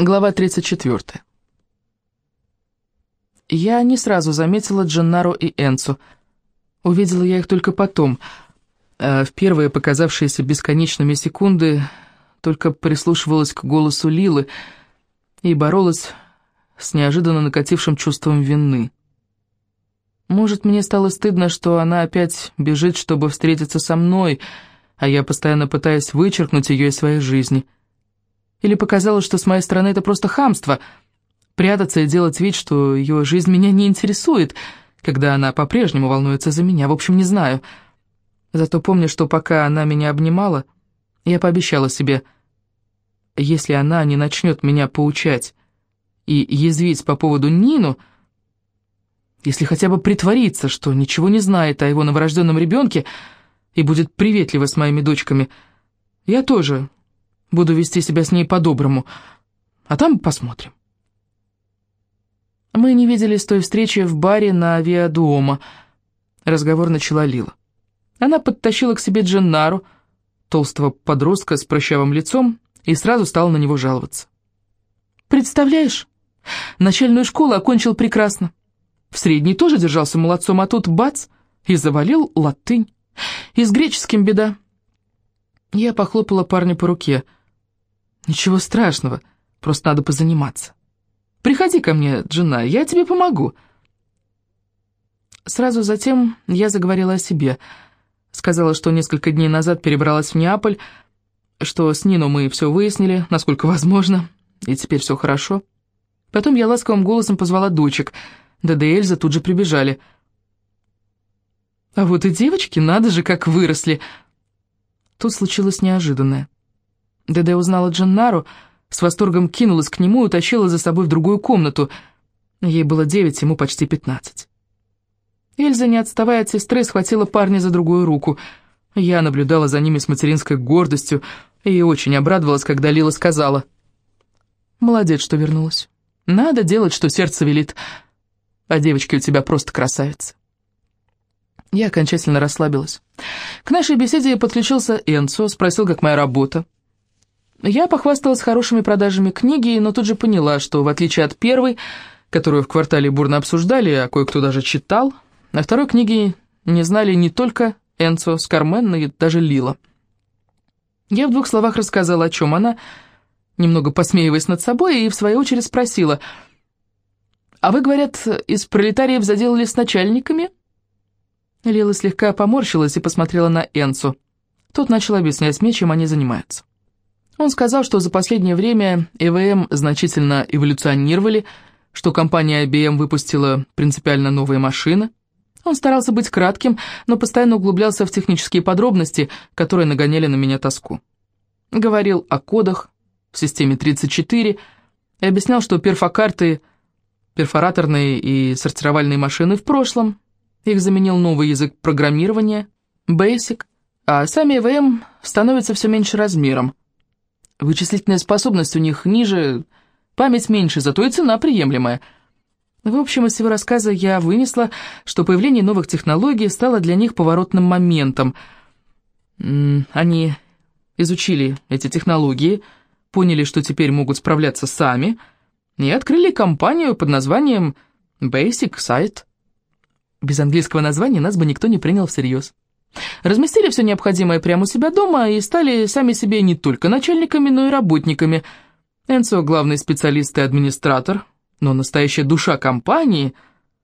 Глава 34. Я не сразу заметила Дженнаро и Энцу. Увидела я их только потом. А в первые показавшиеся бесконечными секунды только прислушивалась к голосу Лилы и боролась с неожиданно накатившим чувством вины. Может, мне стало стыдно, что она опять бежит, чтобы встретиться со мной, а я постоянно пытаюсь вычеркнуть ее из своей жизни — или показалось, что с моей стороны это просто хамство — прятаться и делать вид, что ее жизнь меня не интересует, когда она по-прежнему волнуется за меня. В общем, не знаю. Зато помню, что пока она меня обнимала, я пообещала себе, если она не начнет меня поучать и язвить по поводу Нину, если хотя бы притвориться, что ничего не знает о его новорожденном ребенке и будет приветлива с моими дочками, я тоже Буду вести себя с ней по-доброму. А там посмотрим. Мы не виделись той встречи в баре на авиадуома. Разговор начала Лила. Она подтащила к себе Дженнару, толстого подростка с прыщавым лицом, и сразу стала на него жаловаться. «Представляешь, начальную школу окончил прекрасно. В средней тоже держался молодцом, а тут бац, и завалил латынь. И с греческим беда». Я похлопала парня по руке – «Ничего страшного, просто надо позаниматься. Приходи ко мне, жена, я тебе помогу». Сразу затем я заговорила о себе. Сказала, что несколько дней назад перебралась в Неаполь, что с Нино мы все выяснили, насколько возможно, и теперь все хорошо. Потом я ласковым голосом позвала дочек. Деда и Эльза тут же прибежали. А вот и девочки, надо же, как выросли. Тут случилось неожиданное. Деде узнала Дженнару, с восторгом кинулась к нему и утащила за собой в другую комнату. Ей было девять, ему почти пятнадцать. Эльза, не отставая от сестры, схватила парня за другую руку. Я наблюдала за ними с материнской гордостью и очень обрадовалась, когда Лила сказала. «Молодец, что вернулась. Надо делать, что сердце велит. А девочки у тебя просто красавицы». Я окончательно расслабилась. К нашей беседе подключился Энцо, спросил, как моя работа. Я похвасталась хорошими продажами книги, но тут же поняла, что в отличие от первой, которую в квартале бурно обсуждали, а кое-кто даже читал, на второй книге не знали не только Энцо с Кармен, но и даже Лила. Я в двух словах рассказала, о чем она, немного посмеиваясь над собой, и в свою очередь спросила, «А вы, говорят, из пролетариев заделали с начальниками?» Лила слегка поморщилась и посмотрела на Энцо. Тот начал объяснять мне, чем они занимаются. Он сказал, что за последнее время ЭВМ значительно эволюционировали, что компания IBM выпустила принципиально новые машины. Он старался быть кратким, но постоянно углублялся в технические подробности, которые нагоняли на меня тоску. Говорил о кодах в системе 34 и объяснял, что перфокарты, перфораторные и сортировальные машины в прошлом, их заменил новый язык программирования, Basic, а сами ЭВМ становятся все меньше размером. Вычислительная способность у них ниже, память меньше, зато и цена приемлемая. В общем, из всего рассказа я вынесла, что появление новых технологий стало для них поворотным моментом. Они изучили эти технологии, поняли, что теперь могут справляться сами, и открыли компанию под названием Basic Site. Без английского названия нас бы никто не принял всерьез. Разместили все необходимое прямо у себя дома и стали сами себе не только начальниками, но и работниками. Энцо – главный специалист и администратор, но настоящая душа компании,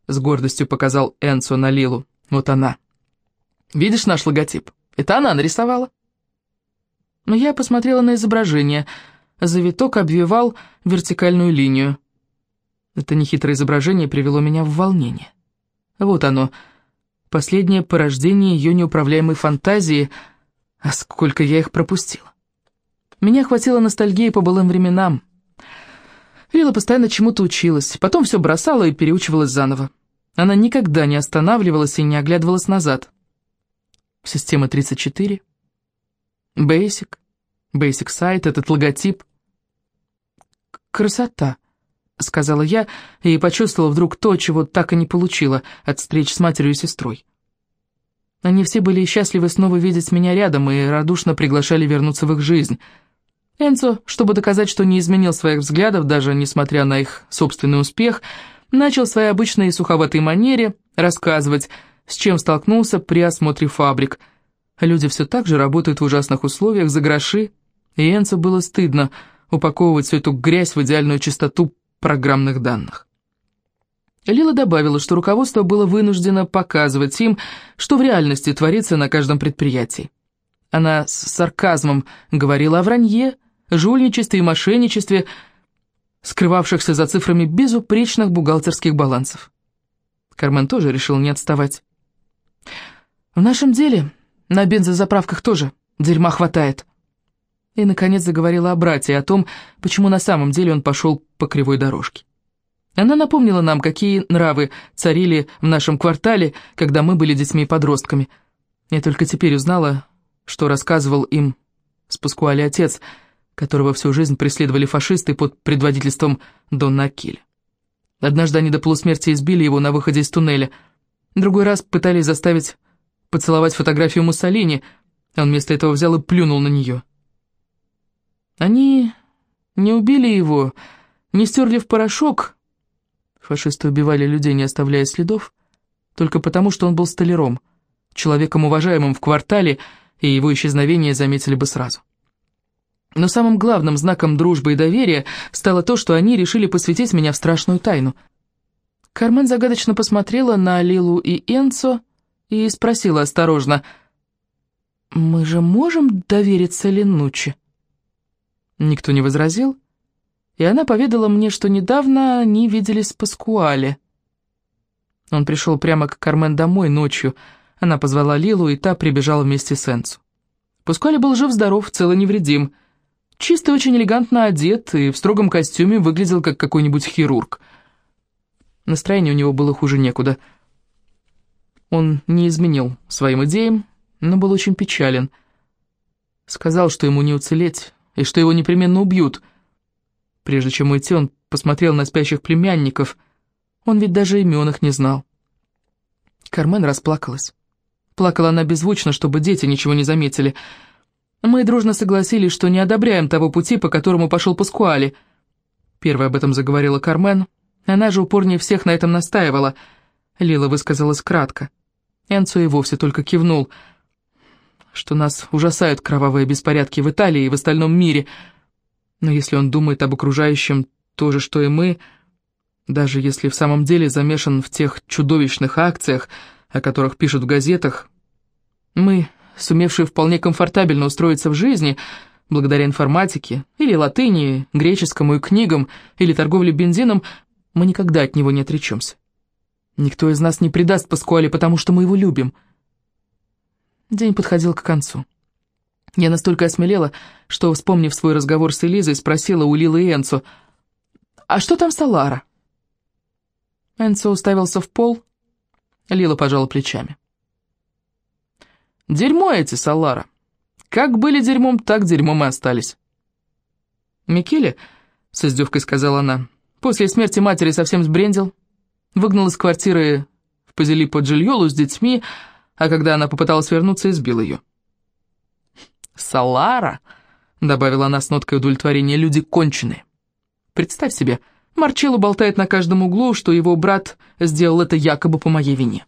с гордостью показал Энцо на Лилу, вот она. Видишь наш логотип? Это она нарисовала. Но я посмотрела на изображение. Завиток обвивал вертикальную линию. Это нехитрое изображение привело меня в волнение. Вот оно – Последнее порождение ее неуправляемой фантазии, а сколько я их пропустила. Меня хватило ностальгии по былым временам. Лила постоянно чему-то училась, потом все бросала и переучивалась заново. Она никогда не останавливалась и не оглядывалась назад. Система 34, Basic, Basic Site, этот логотип. Красота. — сказала я, и почувствовала вдруг то, чего так и не получила от встреч с матерью и сестрой. Они все были счастливы снова видеть меня рядом и радушно приглашали вернуться в их жизнь. Энцо, чтобы доказать, что не изменил своих взглядов, даже несмотря на их собственный успех, начал в своей обычной суховатой манере рассказывать, с чем столкнулся при осмотре фабрик. Люди все так же работают в ужасных условиях за гроши, и Энцо было стыдно упаковывать всю эту грязь в идеальную чистоту программных данных. Лила добавила, что руководство было вынуждено показывать им, что в реальности творится на каждом предприятии. Она с сарказмом говорила о вранье, жульничестве и мошенничестве, скрывавшихся за цифрами безупречных бухгалтерских балансов. Кармен тоже решил не отставать. «В нашем деле на бензозаправках тоже дерьма хватает». И, наконец, заговорила о брате, о том, почему на самом деле он пошел по кривой дорожке. Она напомнила нам, какие нравы царили в нашем квартале, когда мы были детьми и подростками. Я только теперь узнала, что рассказывал им с Паскуали отец – которого всю жизнь преследовали фашисты под предводительством Донна Акиля. Однажды они до полусмерти избили его на выходе из туннеля. Другой раз пытались заставить поцеловать фотографию Муссолини, он вместо этого взял и плюнул на нее. Они не убили его, не стерли в порошок. Фашисты убивали людей, не оставляя следов, только потому, что он был столяром, человеком уважаемым в квартале, и его исчезновение заметили бы сразу. Но самым главным знаком дружбы и доверия стало то, что они решили посвятить меня в страшную тайну. Кармен загадочно посмотрела на Лилу и Энцо и спросила осторожно, «Мы же можем довериться Ленуче?» Никто не возразил, и она поведала мне, что недавно они виделись с Паскуале. Он пришел прямо к Кармен домой ночью, она позвала Лилу, и та прибежала вместе с Энцо. Паскуале был жив-здоров, цел и невредим, Чисто очень элегантно одет и в строгом костюме выглядел как какой-нибудь хирург. Настроение у него было хуже некуда. Он не изменил своим идеям, но был очень печален. Сказал, что ему не уцелеть, и что его непременно убьют. Прежде чем уйти, он посмотрел на спящих племянников. Он ведь даже имен их не знал. Кармен расплакалась. Плакала она беззвучно, чтобы дети ничего не заметили — мы дружно согласились, что не одобряем того пути, по которому пошел Паскуали. Первая об этом заговорила Кармен. Она же упорнее всех на этом настаивала. Лила высказалась кратко. Энцо и вовсе только кивнул, что нас ужасают кровавые беспорядки в Италии и в остальном мире. Но если он думает об окружающем то же, что и мы, даже если в самом деле замешан в тех чудовищных акциях, о которых пишут в газетах, мы сумевшие вполне комфортабельно устроиться в жизни, благодаря информатике, или латыни, греческому и книгам, или торговле бензином, мы никогда от него не отречемся. Никто из нас не предаст Паскуале, потому что мы его любим. День подходил к концу. Я настолько осмелела, что, вспомнив свой разговор с Элизой, спросила у Лилы и Энцо, «А что там Салара?» Энцо уставился в пол, Лила пожала плечами. Дерьмо эти, Салара. Как были дерьмом, так дерьмом и остались. Микеле, с издевкой сказала она, после смерти матери совсем сбрендил. Выгнал из квартиры в Пазилиппо Джильолу с детьми, а когда она попыталась вернуться, избил ее. «Салара», — добавила она с ноткой удовлетворения, — «люди конченые. Представь себе, Марчелло болтает на каждом углу, что его брат сделал это якобы по моей вине».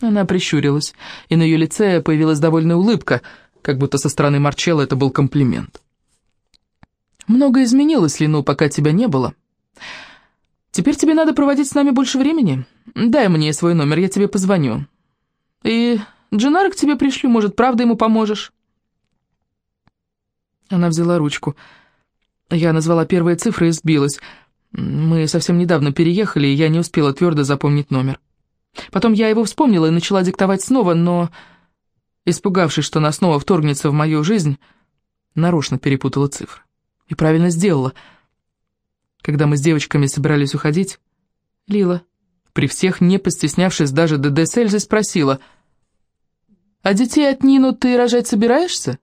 Она прищурилась, и на ее лице появилась довольная улыбка, как будто со стороны Марчелла это был комплимент. «Много изменилось, Лину, пока тебя не было. Теперь тебе надо проводить с нами больше времени. Дай мне свой номер, я тебе позвоню. И Дженара к тебе пришлю, может, правда ему поможешь?» Она взяла ручку. Я назвала первые цифры и сбилась. Мы совсем недавно переехали, и я не успела твердо запомнить номер. Потом я его вспомнила и начала диктовать снова, но, испугавшись, что она снова вторгнется в мою жизнь, нарочно перепутала цифры. И правильно сделала. Когда мы с девочками собирались уходить, Лила, при всех не постеснявшись даже до Десельзы, спросила, «А детей от Нину ты рожать собираешься?»